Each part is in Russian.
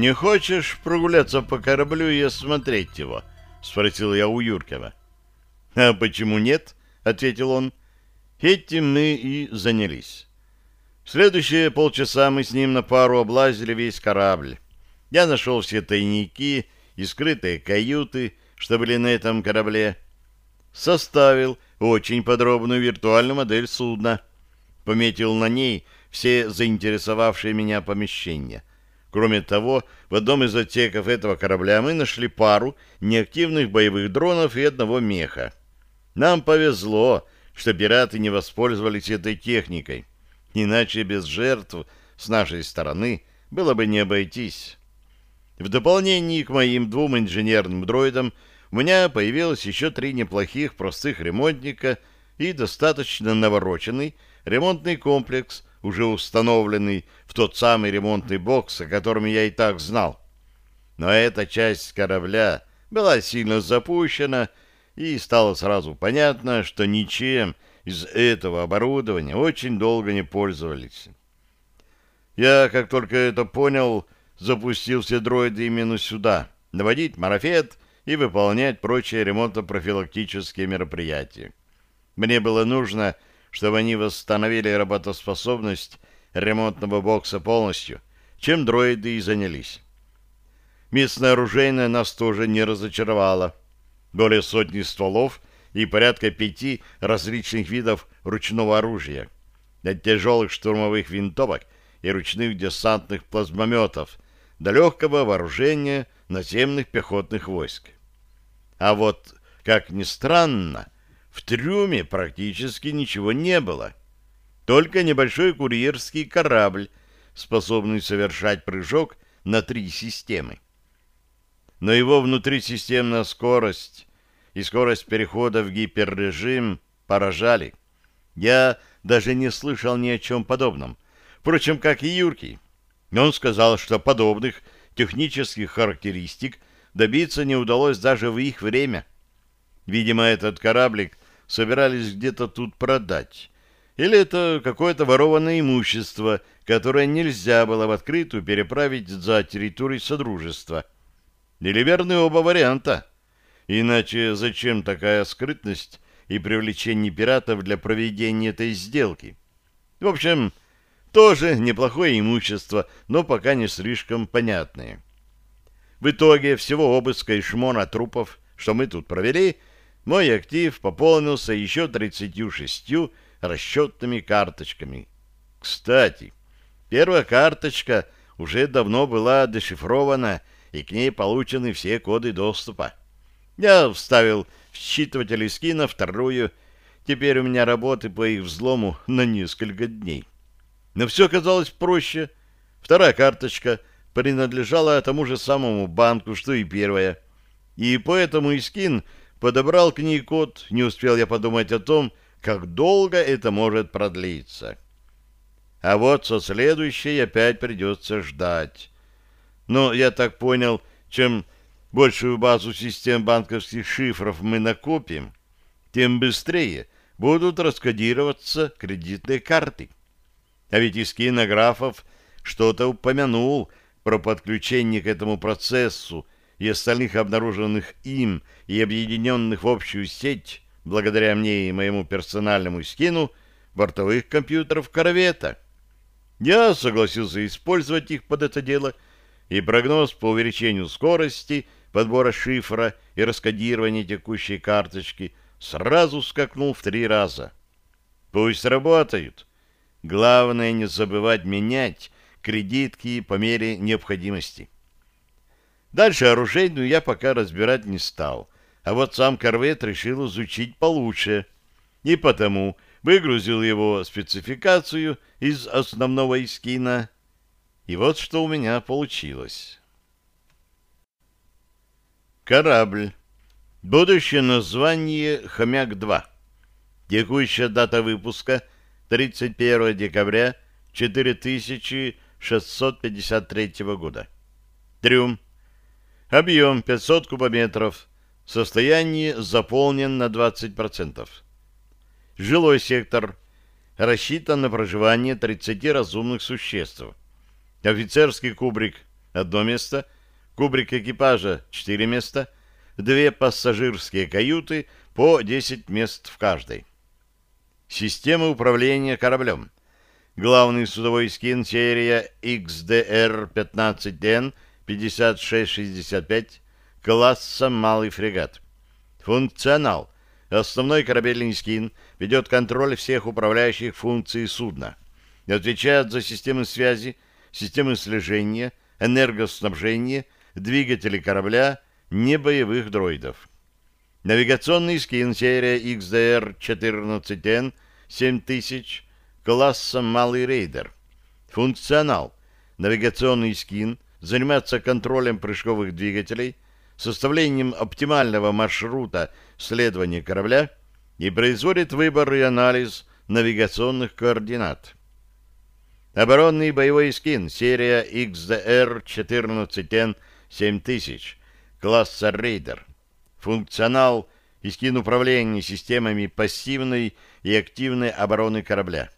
«Не хочешь прогуляться по кораблю и осмотреть его?» — спросил я у Юркова. «А почему нет?» — ответил он. «Этим мы и занялись». В следующие полчаса мы с ним на пару облазили весь корабль. Я нашел все тайники и скрытые каюты, что были на этом корабле. Составил очень подробную виртуальную модель судна. Пометил на ней все заинтересовавшие меня помещения. Кроме того, в одном из отсеков этого корабля мы нашли пару неактивных боевых дронов и одного меха. Нам повезло, что пираты не воспользовались этой техникой, иначе без жертв с нашей стороны было бы не обойтись. В дополнение к моим двум инженерным дроидам у меня появилось еще три неплохих простых ремонтника и достаточно навороченный ремонтный комплекс уже установленный в тот самый ремонтный бокс, о котором я и так знал. Но эта часть корабля была сильно запущена, и стало сразу понятно, что ничем из этого оборудования очень долго не пользовались. Я, как только это понял, запустил все дроиды именно сюда, наводить марафет и выполнять прочие ремонтно-профилактические мероприятия. Мне было нужно чтобы они восстановили работоспособность ремонтного бокса полностью, чем дроиды и занялись. Местная оружейная нас тоже не разочаровала. Более сотни стволов и порядка пяти различных видов ручного оружия, от тяжелых штурмовых винтовок и ручных десантных плазмометов до легкого вооружения наземных пехотных войск. А вот, как ни странно, в трюме практически ничего не было. Только небольшой курьерский корабль, способный совершать прыжок на три системы. Но его внутрисистемная скорость и скорость перехода в гиперрежим поражали. Я даже не слышал ни о чем подобном. Впрочем, как и Юркий. Он сказал, что подобных технических характеристик добиться не удалось даже в их время. Видимо, этот кораблик собирались где-то тут продать. Или это какое-то ворованное имущество, которое нельзя было в открытую переправить за территорию Содружества. Или оба варианта. Иначе зачем такая скрытность и привлечение пиратов для проведения этой сделки? В общем, тоже неплохое имущество, но пока не слишком понятное. В итоге всего обыска и шмона трупов, что мы тут провели, мой актив пополнился еще 36 расчетными карточками. Кстати, первая карточка уже давно была дешифрована, и к ней получены все коды доступа. Я вставил в считыватель скина вторую, теперь у меня работы по их взлому на несколько дней. Но все казалось проще. Вторая карточка принадлежала тому же самому банку, что и первая. И поэтому Искин подобрал к ней код, не успел я подумать о том, как долго это может продлиться. А вот со следующей опять придется ждать. Но я так понял, чем большую базу систем банковских шифров мы накопим, тем быстрее будут раскодироваться кредитные карты. А ведь из кинографов что-то упомянул про подключение к этому процессу и остальных обнаруженных им и объединенных в общую сеть, благодаря мне и моему персональному скину, бортовых компьютеров корвета. Я согласился использовать их под это дело, и прогноз по увеличению скорости подбора шифра и раскодирования текущей карточки сразу скакнул в три раза. Пусть работают. Главное не забывать менять кредитки по мере необходимости. Дальше оружейную я пока разбирать не стал, а вот сам корвет решил изучить получше. И потому выгрузил его спецификацию из основного искина. И вот что у меня получилось. Корабль. Будущее название «Хомяк-2». Текущая дата выпуска 31 декабря 4653 года. Трюм Объем 500 кубометров. Состояние заполнен на 20%. Жилой сектор рассчитан на проживание 30 разумных существ. Офицерский кубрик одно место, кубрик экипажа — четыре места, две пассажирские каюты по 10 мест в каждой. Система управления кораблем. Главный судовой скин серия XDR-15N 5665 класса «Малый фрегат». Функционал. Основной корабельный скин ведет контроль всех управляющих функций судна. Отвечает за системы связи, системы слежения, энергоснабжение, двигатели корабля, небоевых дроидов. Навигационный скин серия XDR-14N 7000 класса «Малый рейдер». Функционал. Навигационный скин занимается контролем прыжковых двигателей, составлением оптимального маршрута следования корабля и производит выбор и анализ навигационных координат. Оборонный боевой скин серия XDR-14N 7000 класса «Рейдер». Функционал и скин управления системами пассивной и активной обороны корабля.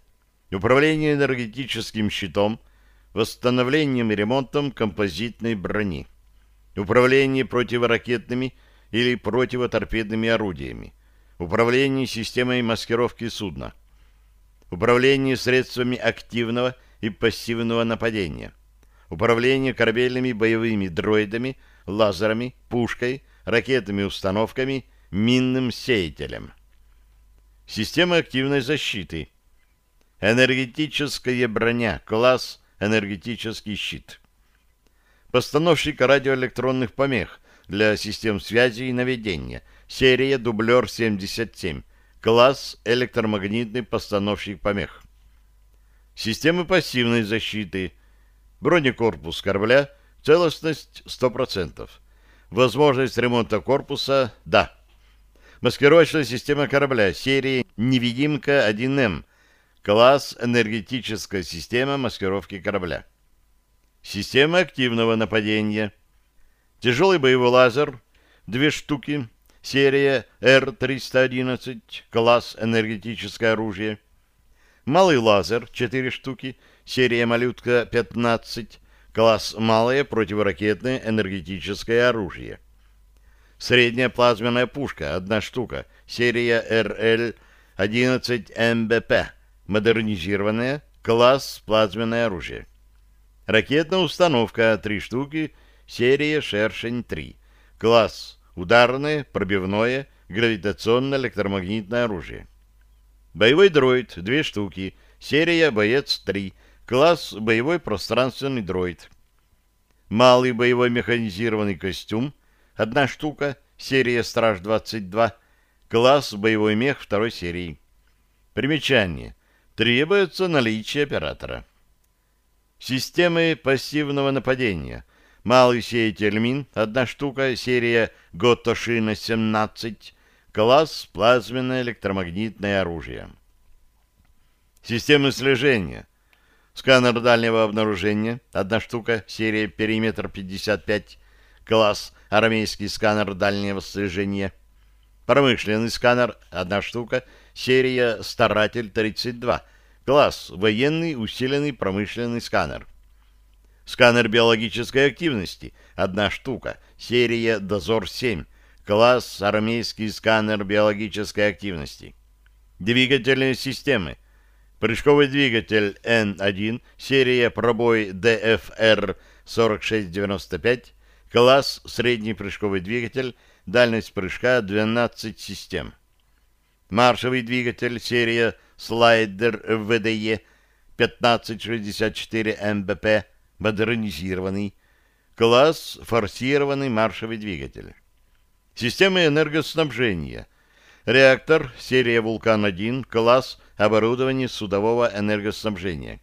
Управление энергетическим щитом, восстановлением и ремонтом композитной брони. Управление противоракетными или противоторпедными орудиями. Управление системой маскировки судна. Управление средствами активного и пассивного нападения. Управление корабельными боевыми дроидами, лазерами, пушкой, ракетными установками, минным сеятелем. Система активной защиты. Энергетическая броня. Класс энергетический щит. Постановщик радиоэлектронных помех для систем связи и наведения. Серия дублер 77. Класс электромагнитный постановщик помех. Системы пассивной защиты. Бронекорпус корабля. Целостность 100%. Возможность ремонта корпуса – да. Маскировочная система корабля серии «Невидимка-1М». Класс «Энергетическая система маскировки корабля». Система активного нападения. Тяжелый боевой лазер – две штуки. Серия Р-311. Класс «Энергетическое оружие». Малый лазер – четыре штуки. Серия «Малютка-15». Класс «Малое противоракетное энергетическое оружие». Средняя плазменная пушка – одна штука. Серия РЛ-11МБП. Модернизированная. Класс «Плазменное оружие». Ракетная установка – три штуки. Серия «Шершень-3». Класс «Ударное, пробивное, гравитационно-электромагнитное оружие». Боевой дроид – две штуки. Серия «Боец-3». Класс боевой пространственный дроид. Малый боевой механизированный костюм. Одна штука. Серия Страж-22. Класс боевой мех второй серии. Примечание. Требуется наличие оператора. Системы пассивного нападения. Малый сеятель мин. Одна штука. Серия Готошина-17. Класс плазменное электромагнитное оружие. Системы слежения. Сканер дальнего обнаружения, одна штука, серия «Периметр 55», класс «Армейский сканер дальнего слежения». Промышленный сканер, одна штука, серия «Старатель 32», класс «Военный усиленный промышленный сканер». Сканер биологической активности, одна штука, серия «Дозор-7», класс «Армейский сканер биологической активности». Двигательные системы, Прыжковый двигатель N1, серия пробой DFR 4695, класс средний прыжковый двигатель, дальность прыжка 12 систем. Маршевый двигатель, серия слайдер ВДЕ 1564 МБП, модернизированный, класс форсированный маршевый двигатель. Системы энергоснабжения. Реактор, серия Вулкан-1, класс оборудование судового энергоснабжения.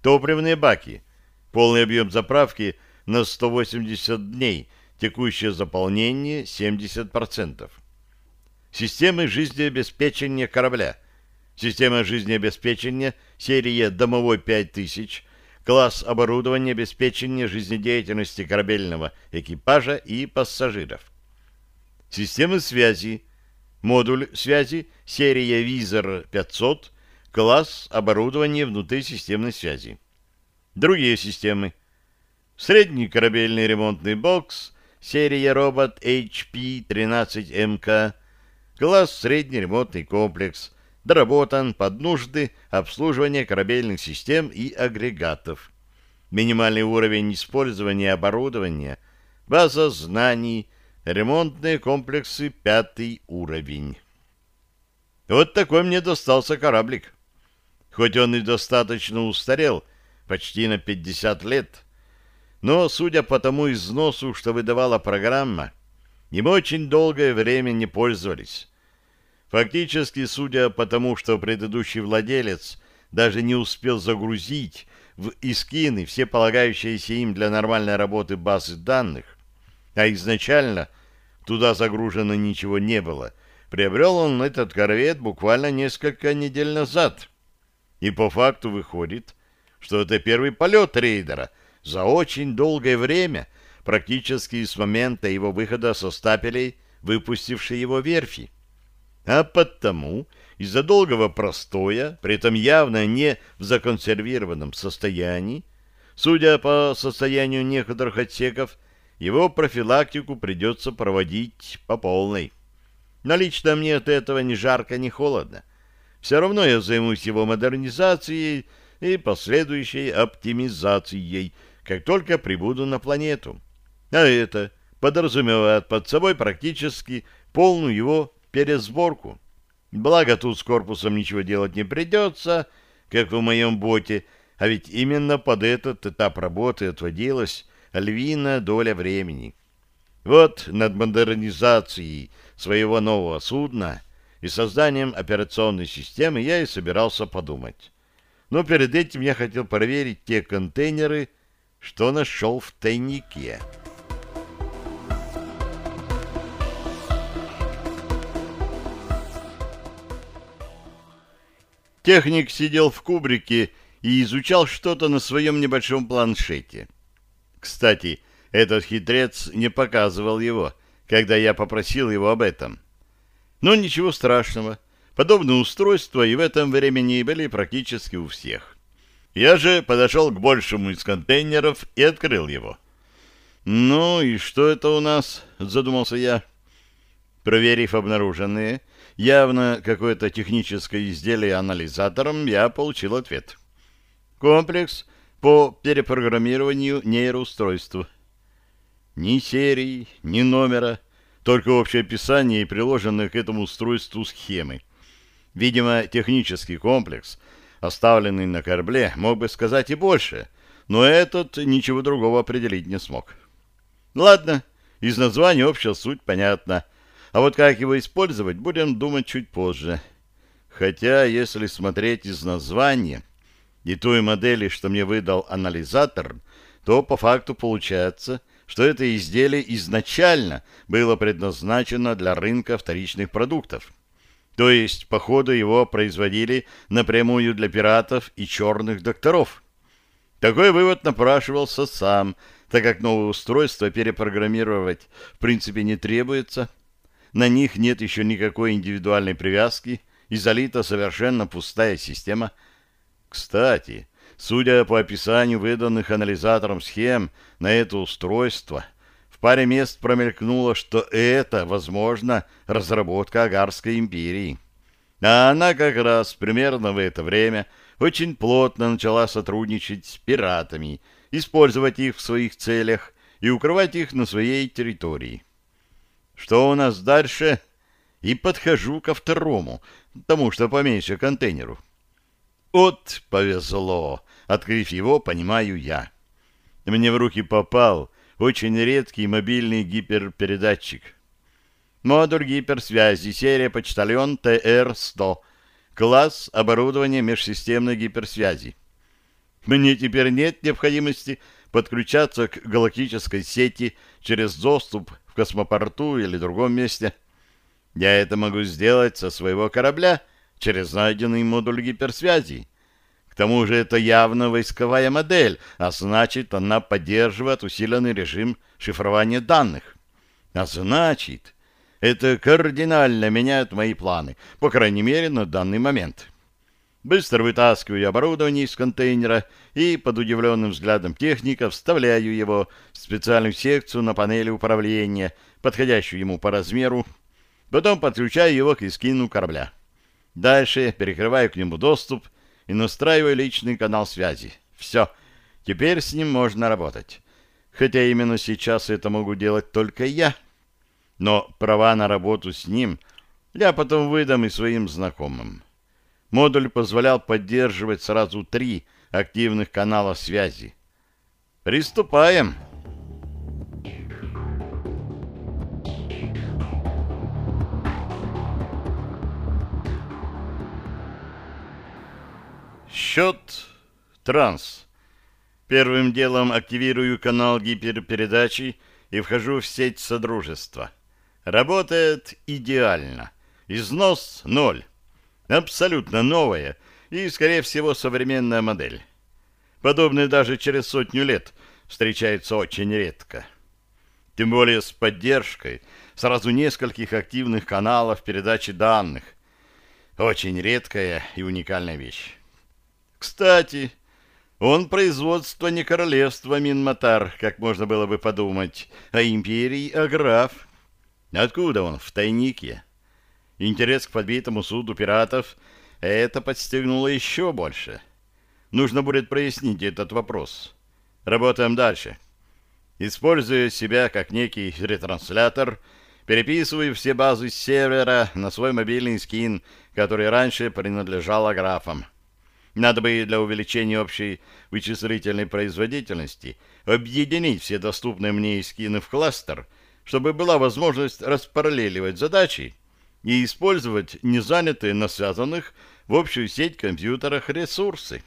Топливные баки. Полный объем заправки на 180 дней. Текущее заполнение 70%. Системы жизнеобеспечения корабля. Система жизнеобеспечения серия «Домовой 5000», класс оборудования обеспечения жизнедеятельности корабельного экипажа и пассажиров. Системы связи. Модуль связи серия «Визор 500», класс оборудования внутри системной связи. Другие системы. Средний корабельный ремонтный бокс серия робот HP-13МК, класс средний ремонтный комплекс, доработан под нужды обслуживания корабельных систем и агрегатов. Минимальный уровень использования оборудования, база знаний, ремонтные комплексы пятый уровень. Вот такой мне достался кораблик. Хоть он и достаточно устарел, почти на 50 лет, но, судя по тому износу, что выдавала программа, им очень долгое время не пользовались. Фактически, судя по тому, что предыдущий владелец даже не успел загрузить в искины все полагающиеся им для нормальной работы базы данных, а изначально туда загружено ничего не было — Приобрел он этот корвет буквально несколько недель назад. И по факту выходит, что это первый полет рейдера за очень долгое время, практически с момента его выхода со стапелей, выпустившей его верфи. А потому из-за долгого простоя, при этом явно не в законсервированном состоянии, судя по состоянию некоторых отсеков, его профилактику придется проводить по полной. Но лично мне от этого ни жарко, ни холодно. Все равно я займусь его модернизацией и последующей оптимизацией, как только прибуду на планету. А это подразумевает под собой практически полную его пересборку. Благо тут с корпусом ничего делать не придется, как в моем боте, а ведь именно под этот этап работы отводилась львиная доля времени. Вот над модернизацией своего нового судна и созданием операционной системы я и собирался подумать. Но перед этим я хотел проверить те контейнеры, что нашел в тайнике. Техник сидел в кубрике и изучал что-то на своем небольшом планшете. Кстати, этот хитрец не показывал его, когда я попросил его об этом. Но ничего страшного. Подобные устройства и в этом времени были практически у всех. Я же подошел к большему из контейнеров и открыл его. «Ну и что это у нас?» — задумался я. Проверив обнаруженные, явно какое-то техническое изделие анализатором, я получил ответ. Комплекс по перепрограммированию нейроустройства. Ни серии, ни номера, только общее описание и приложенные к этому устройству схемы. Видимо, технический комплекс, оставленный на корабле, мог бы сказать и больше, но этот ничего другого определить не смог. Ладно, из названия общая суть понятна, а вот как его использовать, будем думать чуть позже. Хотя, если смотреть из названия и той модели, что мне выдал анализатор, то по факту получается – что это изделие изначально было предназначено для рынка вторичных продуктов. То есть, походу, его производили напрямую для пиратов и черных докторов. Такой вывод напрашивался сам, так как новое устройство перепрограммировать в принципе не требуется. На них нет еще никакой индивидуальной привязки, и залита совершенно пустая система. Кстати, Судя по описанию выданных анализатором схем на это устройство, в паре мест промелькнуло, что это, возможно, разработка Агарской империи. А она как раз примерно в это время очень плотно начала сотрудничать с пиратами, использовать их в своих целях и укрывать их на своей территории. Что у нас дальше? И подхожу ко второму, тому, что поменьше контейнеру. Вот повезло. Открыв его, понимаю я. Мне в руки попал очень редкий мобильный гиперпередатчик. Модуль гиперсвязи, серия почтальон ТР-100. Класс оборудования межсистемной гиперсвязи. Мне теперь нет необходимости подключаться к галактической сети через доступ в космопорту или другом месте. Я это могу сделать со своего корабля — через найденный модуль гиперсвязи. К тому же это явно войсковая модель, а значит, она поддерживает усиленный режим шифрования данных. А значит, это кардинально меняет мои планы, по крайней мере, на данный момент. Быстро вытаскиваю оборудование из контейнера и под удивленным взглядом техника вставляю его в специальную секцию на панели управления, подходящую ему по размеру. Потом подключаю его к эскину корабля. Дальше перекрываю к нему доступ и настраиваю личный канал связи. Все, теперь с ним можно работать. Хотя именно сейчас это могу делать только я. Но права на работу с ним я потом выдам и своим знакомым. Модуль позволял поддерживать сразу три активных канала связи. Приступаем. Счет транс. Первым делом активирую канал гиперпередачи и вхожу в сеть Содружества. Работает идеально. Износ ноль. Абсолютно новая и, скорее всего, современная модель. Подобные даже через сотню лет встречаются очень редко. Тем более с поддержкой сразу нескольких активных каналов передачи данных. Очень редкая и уникальная вещь. Кстати, он производство не королевства Минматар, как можно было бы подумать, а империи Аграф. Откуда он в тайнике? Интерес к подбитому суду пиратов это подстегнуло еще больше. Нужно будет прояснить этот вопрос. Работаем дальше. Используя себя как некий ретранслятор, переписываю все базы с сервера на свой мобильный скин, который раньше принадлежал аграфам. Надо бы для увеличения общей вычислительной производительности объединить все доступные мне скины в кластер, чтобы была возможность распараллеливать задачи и использовать незанятые на связанных в общую сеть компьютерах ресурсы.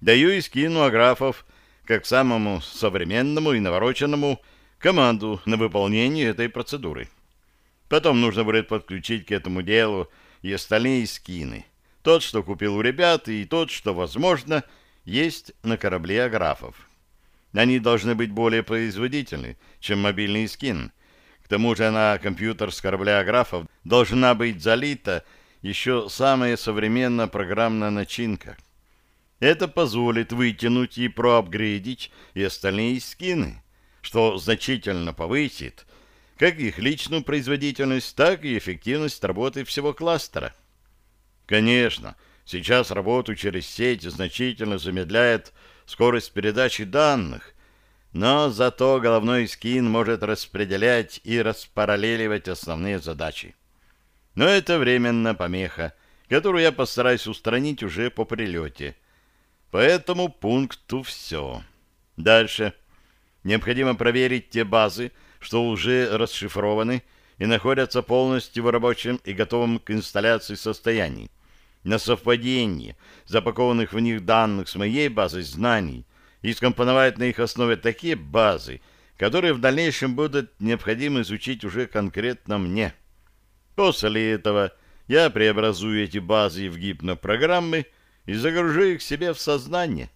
Даю и скину аграфов, как самому современному и навороченному, команду на выполнение этой процедуры. Потом нужно будет подключить к этому делу и остальные скины. Тот, что купил у ребят, и тот, что, возможно, есть на корабле аграфов. Они должны быть более производительны, чем мобильный скин — тому же на компьютер с корабля графов должна быть залита еще самая современная программная начинка. Это позволит вытянуть и проапгрейдить и остальные скины, что значительно повысит как их личную производительность, так и эффективность работы всего кластера. Конечно, сейчас работу через сеть значительно замедляет скорость передачи данных, но зато головной скин может распределять и распараллеливать основные задачи. Но это временная помеха, которую я постараюсь устранить уже по прилете. По этому пункту все. Дальше. Необходимо проверить те базы, что уже расшифрованы и находятся полностью в рабочем и готовом к инсталляции состоянии. На совпадение запакованных в них данных с моей базой знаний – и скомпоновать на их основе такие базы, которые в дальнейшем будут необходимо изучить уже конкретно мне. После этого я преобразую эти базы в гипнопрограммы и загружу их себе в сознание.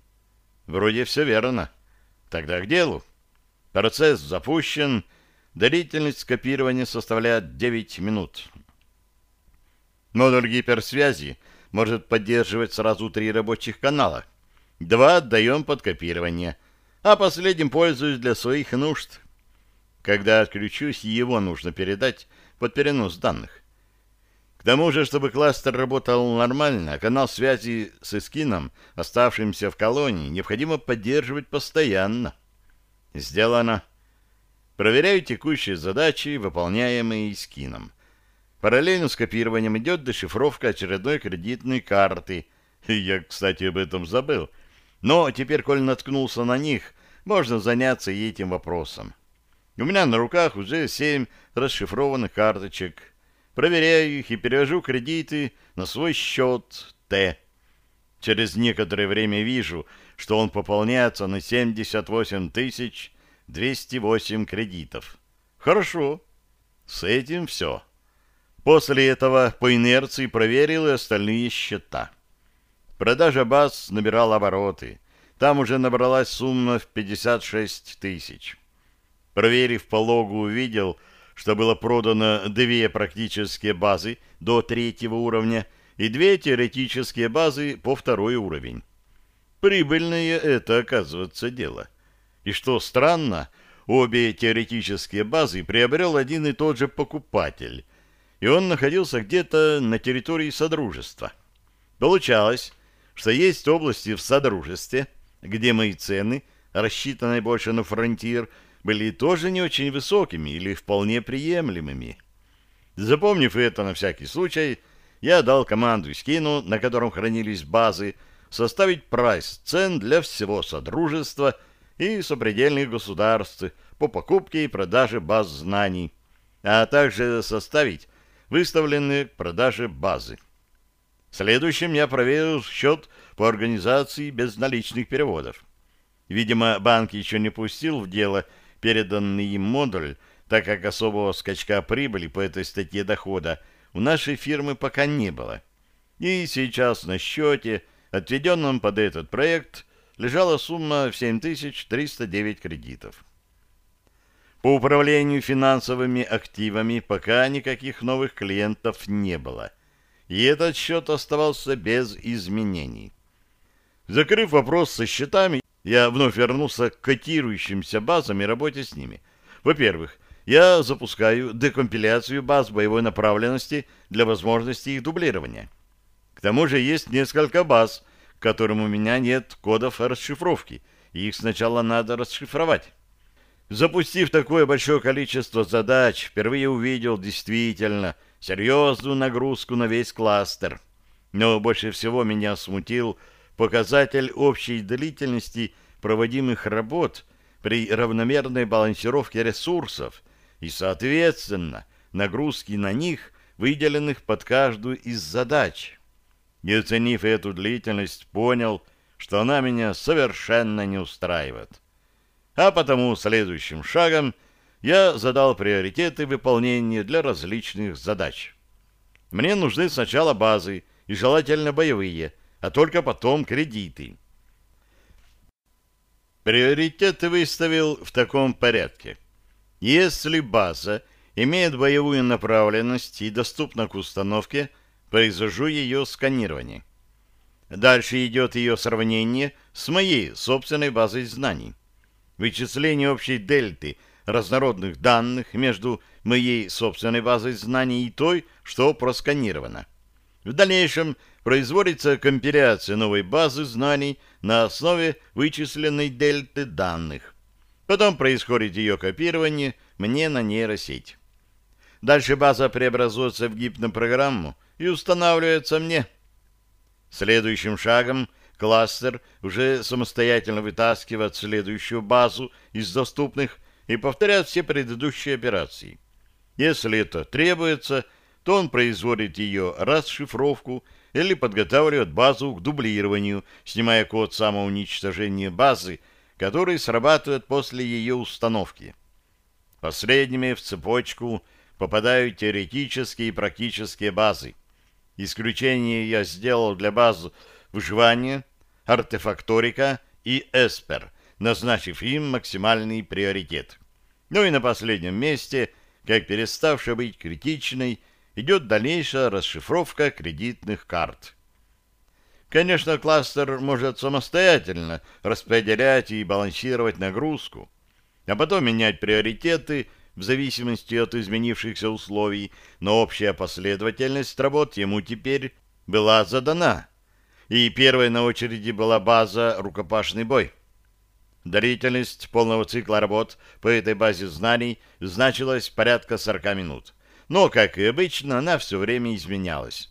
Вроде все верно. Тогда к делу. Процесс запущен, длительность копирования составляет 9 минут. Модуль гиперсвязи может поддерживать сразу три рабочих канала — Два отдаем под копирование, а последним пользуюсь для своих нужд. Когда отключусь, его нужно передать под перенос данных. К тому же, чтобы кластер работал нормально, канал связи с эскином, оставшимся в колонии, необходимо поддерживать постоянно. Сделано. Проверяю текущие задачи, выполняемые эскином. Параллельно с копированием идет дешифровка очередной кредитной карты. Я, кстати, об этом забыл. Но теперь, коль наткнулся на них, можно заняться этим вопросом. У меня на руках уже семь расшифрованных карточек. Проверяю их и перевожу кредиты на свой счет Т. Через некоторое время вижу, что он пополняется на 78 тысяч 208 кредитов. Хорошо. С этим все. После этого по инерции проверил и остальные счета. Продажа баз набирала обороты. Там уже набралась сумма в 56 тысяч. Проверив по логу, увидел, что было продано две практические базы до третьего уровня и две теоретические базы по второй уровень. Прибыльное это, оказывается, дело. И что странно, обе теоретические базы приобрел один и тот же покупатель, и он находился где-то на территории Содружества. Получалось, что есть области в Содружестве, где мои цены, рассчитанные больше на фронтир, были тоже не очень высокими или вполне приемлемыми. Запомнив это на всякий случай, я дал команду скину, на котором хранились базы, составить прайс цен для всего Содружества и сопредельных государств по покупке и продаже баз знаний, а также составить выставленные к продаже базы. Следующим я проверил счет по организации безналичных переводов. Видимо, банк еще не пустил в дело переданный им модуль, так как особого скачка прибыли по этой статье дохода у нашей фирмы пока не было. И сейчас на счете, отведенном под этот проект, лежала сумма в 7309 кредитов. По управлению финансовыми активами пока никаких новых клиентов не было, и этот счет оставался без изменений. Закрыв вопрос со счетами, я вновь вернулся к котирующимся базам и работе с ними. Во-первых, я запускаю декомпиляцию баз боевой направленности для возможности их дублирования. К тому же есть несколько баз, к которым у меня нет кодов расшифровки, и их сначала надо расшифровать. Запустив такое большое количество задач, впервые увидел действительно серьезную нагрузку на весь кластер. Но больше всего меня смутил показатель общей длительности проводимых работ при равномерной балансировке ресурсов и, соответственно, нагрузки на них, выделенных под каждую из задач. Не оценив эту длительность, понял, что она меня совершенно не устраивает. А потому следующим шагом я задал приоритеты выполнения для различных задач. Мне нужны сначала базы, и желательно боевые, а только потом кредиты. Приоритеты выставил в таком порядке. Если база имеет боевую направленность и доступна к установке, произвожу ее сканирование. Дальше идет ее сравнение с моей собственной базой знаний. Вычисление общей дельты разнородных данных между моей собственной базой знаний и той, что просканировано. В дальнейшем производится компиляция новой базы знаний на основе вычисленной дельты данных. Потом происходит ее копирование мне на нейросеть. Дальше база преобразуется в гипнопрограмму и устанавливается мне. Следующим шагом кластер уже самостоятельно вытаскивает следующую базу из доступных и повторяет все предыдущие операции. Если это требуется, то он производит ее расшифровку или подготавливает базу к дублированию, снимая код самоуничтожения базы, который срабатывает после ее установки. Последними в цепочку попадают теоретические и практические базы. Исключение я сделал для баз выживания, артефакторика и эспер, назначив им максимальный приоритет. Ну и на последнем месте, как переставшая быть критичной, идет дальнейшая расшифровка кредитных карт. Конечно, кластер может самостоятельно распределять и балансировать нагрузку, а потом менять приоритеты в зависимости от изменившихся условий, но общая последовательность работ ему теперь была задана. И первой на очереди была база «Рукопашный бой». Длительность полного цикла работ по этой базе знаний значилась порядка 40 минут но, как и обычно, она все время изменялась.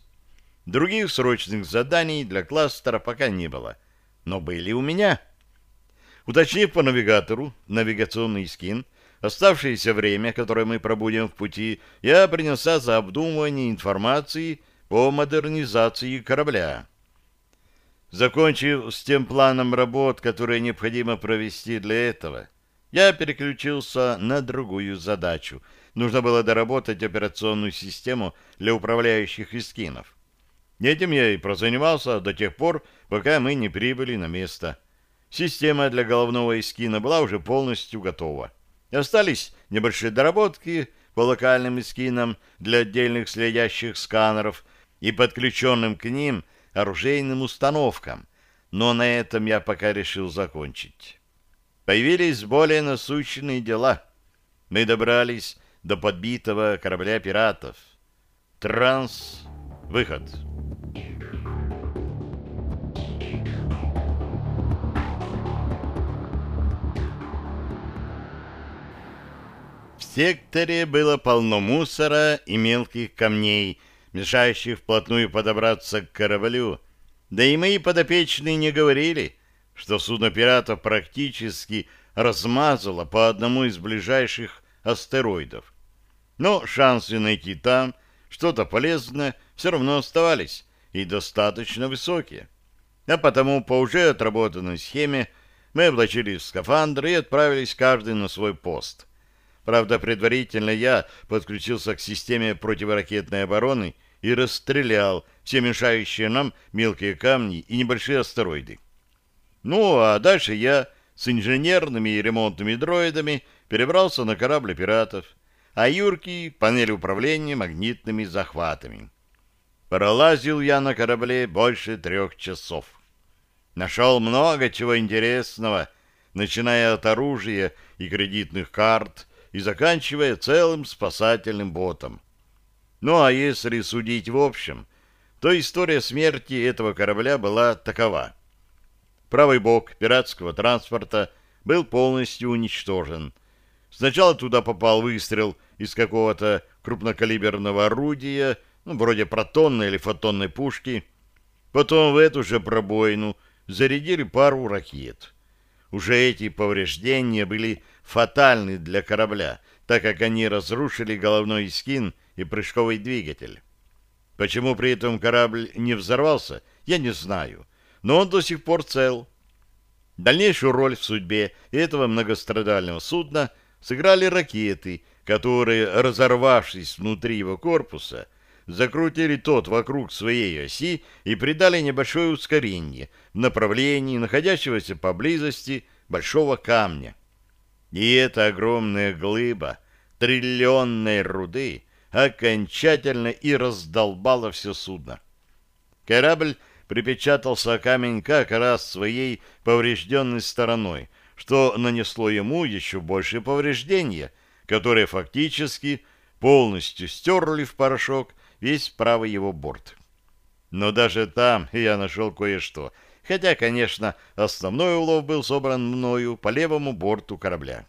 Других срочных заданий для кластера пока не было, но были у меня. Уточнив по навигатору навигационный скин, оставшееся время, которое мы пробудем в пути, я принялся за обдумывание информации по модернизации корабля. Закончив с тем планом работ, которые необходимо провести для этого, я переключился на другую задачу — нужно было доработать операционную систему для управляющих эскинов. Этим я и прозанимался до тех пор, пока мы не прибыли на место. Система для головного эскина была уже полностью готова. Остались небольшие доработки по локальным эскинам для отдельных следящих сканеров, и подключенным к ним оружейным установкам, но на этом я пока решил закончить. Появились более насущные дела. Мы добрались до подбитого корабля пиратов. Транс. Выход. В секторе было полно мусора и мелких камней, мешающих вплотную подобраться к кораблю. Да и мои подопечные не говорили, что судно пиратов практически размазало по одному из ближайших астероидов. Но шансы найти там что-то полезное все равно оставались и достаточно высокие. А потому по уже отработанной схеме мы облачились в скафандры и отправились каждый на свой пост. Правда, предварительно я подключился к системе противоракетной обороны и расстрелял все мешающие нам мелкие камни и небольшие астероиды. Ну, а дальше я с инженерными и ремонтными дроидами перебрался на корабль пиратов, а Юрки — панель управления магнитными захватами. Пролазил я на корабле больше трех часов. Нашел много чего интересного, начиная от оружия и кредитных карт и заканчивая целым спасательным ботом. Ну а если судить в общем, то история смерти этого корабля была такова. Правый бок пиратского транспорта был полностью уничтожен. Сначала туда попал выстрел из какого-то крупнокалиберного орудия, ну, вроде протонной или фотонной пушки. Потом в эту же пробоину зарядили пару ракет. Уже эти повреждения были фатальны для корабля, так как они разрушили головной скин и прыжковый двигатель. Почему при этом корабль не взорвался, я не знаю, но он до сих пор цел. Дальнейшую роль в судьбе этого многострадального судна сыграли ракеты, которые, разорвавшись внутри его корпуса, закрутили тот вокруг своей оси и придали небольшое ускорение в направлении находящегося поблизости большого камня. И эта огромная глыба триллионной руды окончательно и раздолбала все судно. Корабль припечатался о камень как раз своей поврежденной стороной, что нанесло ему еще больше повреждения, которые фактически полностью стерли в порошок весь правый его борт. Но даже там я нашел кое-что — хотя, конечно, основной улов был собран мною по левому борту корабля.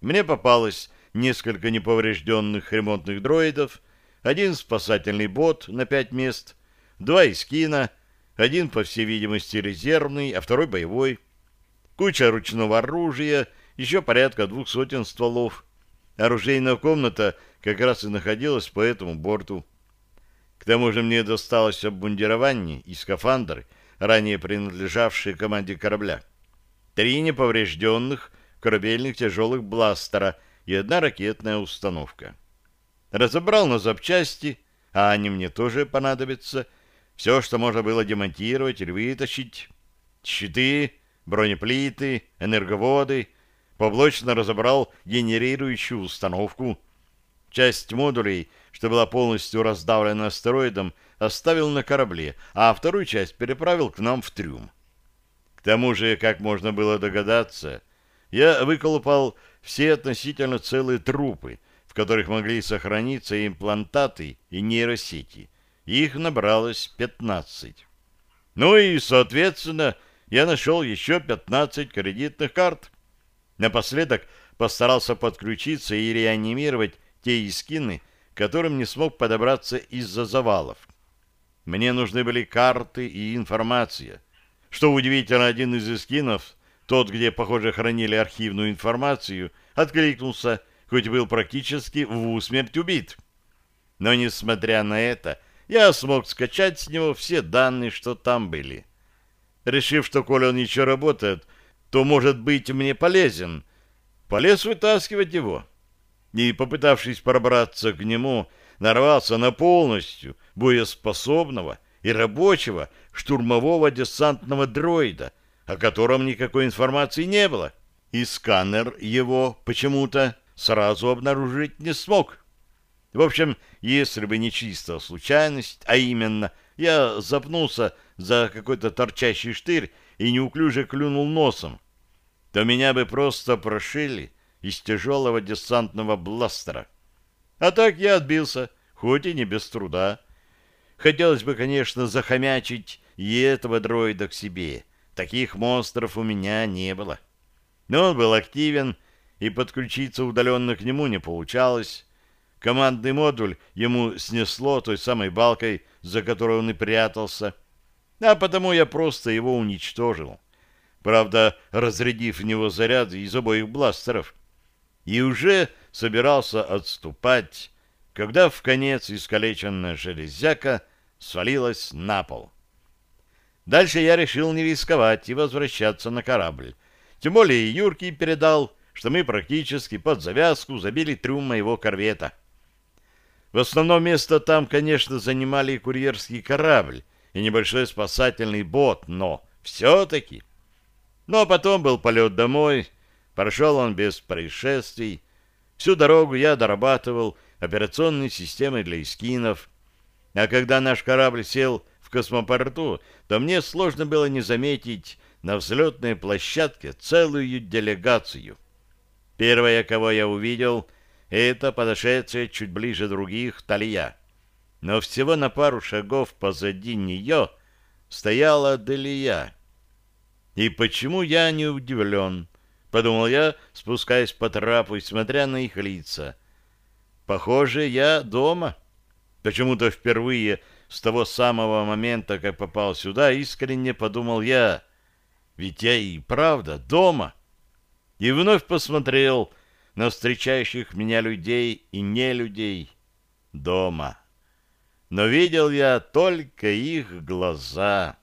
Мне попалось несколько неповрежденных ремонтных дроидов, один спасательный бот на пять мест, два из кино, один, по всей видимости, резервный, а второй боевой, куча ручного оружия, еще порядка двух сотен стволов. Оружейная комната как раз и находилась по этому борту. К тому же мне досталось обмундирование и скафандр — ранее принадлежавшие команде корабля, три неповрежденных корабельных тяжелых бластера и одна ракетная установка. Разобрал на запчасти, а они мне тоже понадобятся, все, что можно было демонтировать или вытащить. Щиты, бронеплиты, энерговоды. Поблочно разобрал генерирующую установку. Часть модулей, что была полностью раздавлена астероидом, оставил на корабле, а вторую часть переправил к нам в трюм. К тому же, как можно было догадаться, я выколупал все относительно целые трупы, в которых могли сохраниться имплантаты и нейросети. Их набралось 15. Ну и, соответственно, я нашел еще 15 кредитных карт. Напоследок постарался подключиться и реанимировать те искины, которым не смог подобраться из-за завалов. Мне нужны были карты и информация. Что удивительно, один из эскинов, тот, где, похоже, хранили архивную информацию, откликнулся, хоть был практически в усмерть убит. Но, несмотря на это, я смог скачать с него все данные, что там были. Решив, что, коли он еще работает, то, может быть, мне полезен, полез вытаскивать его. И, попытавшись пробраться к нему, нарвался на полностью боеспособного и рабочего штурмового десантного дроида, о котором никакой информации не было, и сканер его почему-то сразу обнаружить не смог. В общем, если бы не чистая случайность, а именно я запнулся за какой-то торчащий штырь и неуклюже клюнул носом, то меня бы просто прошили из тяжелого десантного бластера. А так я отбился, хоть и не без труда. Хотелось бы, конечно, захомячить и этого дроида к себе. Таких монстров у меня не было. Но он был активен, и подключиться удаленно к нему не получалось. Командный модуль ему снесло той самой балкой, за которой он и прятался, а потому я просто его уничтожил. Правда, разрядив в него заряд из обоих бластеров. И уже собирался отступать, когда в конец искалеченная железяка свалилась на пол. Дальше я решил не рисковать и возвращаться на корабль. Тем более Юрки передал, что мы практически под завязку забили трюм моего корвета. В основном место там, конечно, занимали курьерский корабль и небольшой спасательный бот, но все-таки... Но потом был полет домой, прошел он без происшествий. Всю дорогу я дорабатывал операционные системы для эскинов, а когда наш корабль сел в космопорту, то мне сложно было не заметить на взлетной площадке целую делегацию. Первое, кого я увидел — это подошедшая чуть ближе других Талия. Но всего на пару шагов позади нее стояла Делия. И почему я не удивлен? Подумал я, спускаясь по трапу и смотря на их лица. Похоже, я дома. Почему-то впервые с того самого момента, как попал сюда, искренне подумал я. Ведь я и правда дома. И вновь посмотрел на встречающих меня людей и не людей дома. Но видел я только их глаза.